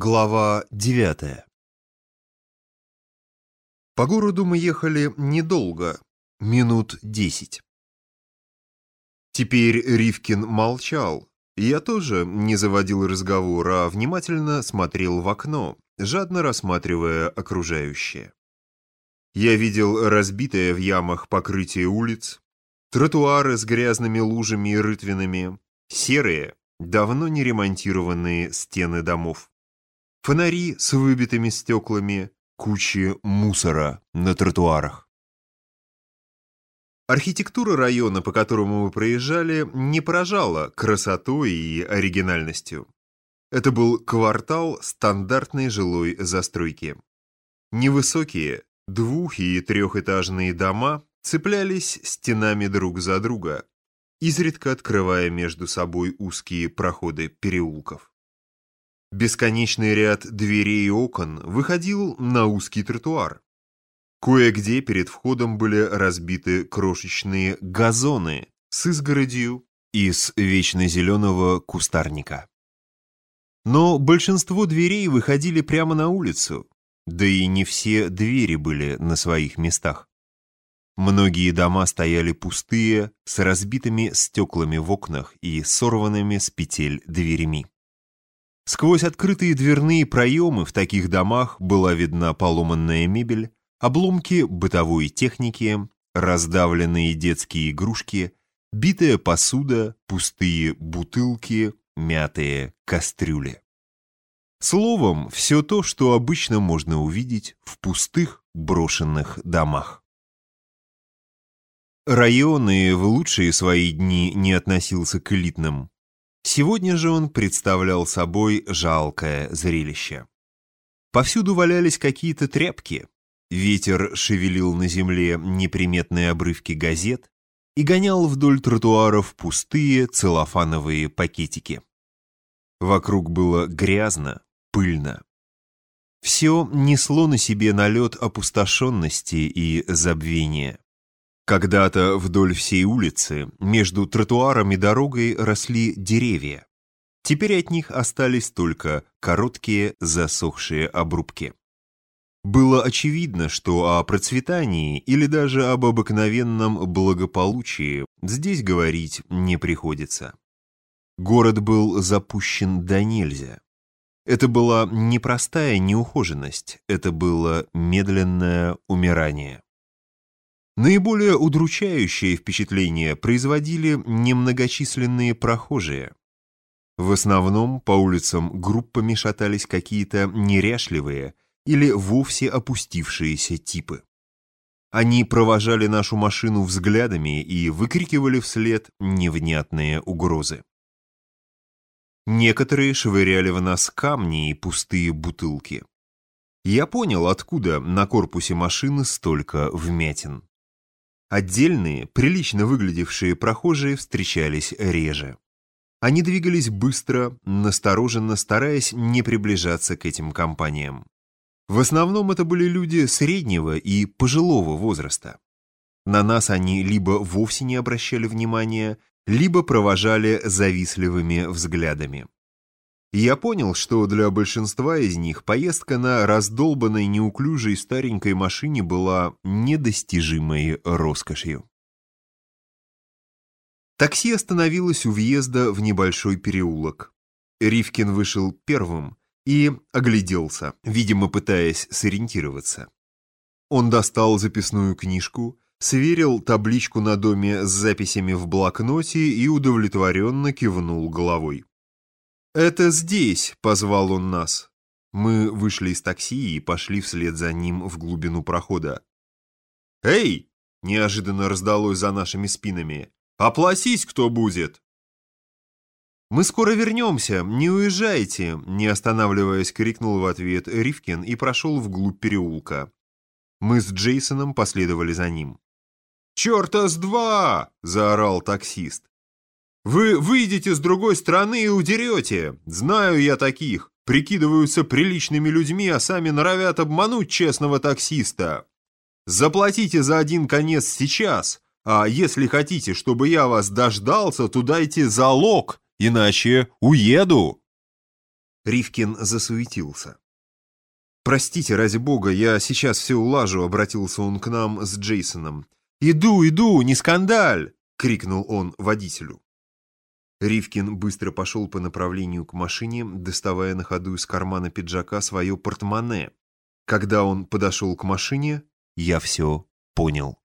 Глава 9 По городу мы ехали недолго, минут десять. Теперь Ривкин молчал. Я тоже не заводил разговор, а внимательно смотрел в окно, жадно рассматривая окружающее. Я видел разбитое в ямах покрытие улиц, тротуары с грязными лужами и рытвинами, серые, давно не ремонтированные стены домов, фонари с выбитыми стеклами, кучи мусора на тротуарах. Архитектура района, по которому мы проезжали, не поражала красотой и оригинальностью. Это был квартал стандартной жилой застройки. Невысокие, двух- и трехэтажные дома цеплялись стенами друг за друга, изредка открывая между собой узкие проходы переулков. Бесконечный ряд дверей и окон выходил на узкий тротуар. Кое-где перед входом были разбиты крошечные газоны с изгородью из вечно зеленого кустарника. Но большинство дверей выходили прямо на улицу, да и не все двери были на своих местах. Многие дома стояли пустые, с разбитыми стеклами в окнах и сорванными с петель дверями. Сквозь открытые дверные проемы в таких домах была видна поломанная мебель, обломки бытовой техники, раздавленные детские игрушки, битая посуда, пустые бутылки, мятые кастрюли. Словом, все то, что обычно можно увидеть в пустых брошенных домах. Район и в лучшие свои дни не относился к элитным. Сегодня же он представлял собой жалкое зрелище. Повсюду валялись какие-то тряпки. Ветер шевелил на земле неприметные обрывки газет и гонял вдоль тротуаров пустые целлофановые пакетики. Вокруг было грязно, пыльно. Все несло на себе налет опустошенности и забвения. Когда-то вдоль всей улицы, между тротуаром и дорогой росли деревья. Теперь от них остались только короткие засохшие обрубки. Было очевидно, что о процветании или даже об обыкновенном благополучии здесь говорить не приходится. Город был запущен до нельзя. Это была непростая неухоженность, это было медленное умирание. Наиболее удручающее впечатление производили немногочисленные прохожие. В основном по улицам группами шатались какие-то неряшливые или вовсе опустившиеся типы. Они провожали нашу машину взглядами и выкрикивали вслед невнятные угрозы. Некоторые швыряли в нас камни и пустые бутылки. Я понял, откуда на корпусе машины столько вмятин. Отдельные, прилично выглядевшие прохожие встречались реже. Они двигались быстро, настороженно, стараясь не приближаться к этим компаниям. В основном это были люди среднего и пожилого возраста. На нас они либо вовсе не обращали внимания, либо провожали завистливыми взглядами. Я понял, что для большинства из них поездка на раздолбанной неуклюжей старенькой машине была недостижимой роскошью. Такси остановилось у въезда в небольшой переулок. Ривкин вышел первым и огляделся, видимо, пытаясь сориентироваться. Он достал записную книжку, сверил табличку на доме с записями в блокноте и удовлетворенно кивнул головой. «Это здесь!» — позвал он нас. Мы вышли из такси и пошли вслед за ним в глубину прохода. «Эй!» — неожиданно раздалось за нашими спинами. «Оплатись кто будет!» «Мы скоро вернемся, не уезжайте!» Не останавливаясь, крикнул в ответ Ривкин и прошел вглубь переулка. Мы с Джейсоном последовали за ним. «Черта с два!» — заорал таксист. Вы выйдете с другой стороны и удерете. Знаю я таких. Прикидываются приличными людьми, а сами норовят обмануть честного таксиста. Заплатите за один конец сейчас, а если хотите, чтобы я вас дождался, то дайте залог, иначе уеду. Ривкин засуетился. «Простите, ради бога, я сейчас все улажу», — обратился он к нам с Джейсоном. «Иду, иду, не скандаль!» — крикнул он водителю. Ривкин быстро пошел по направлению к машине, доставая на ходу из кармана пиджака свое портмоне. Когда он подошел к машине, я все понял.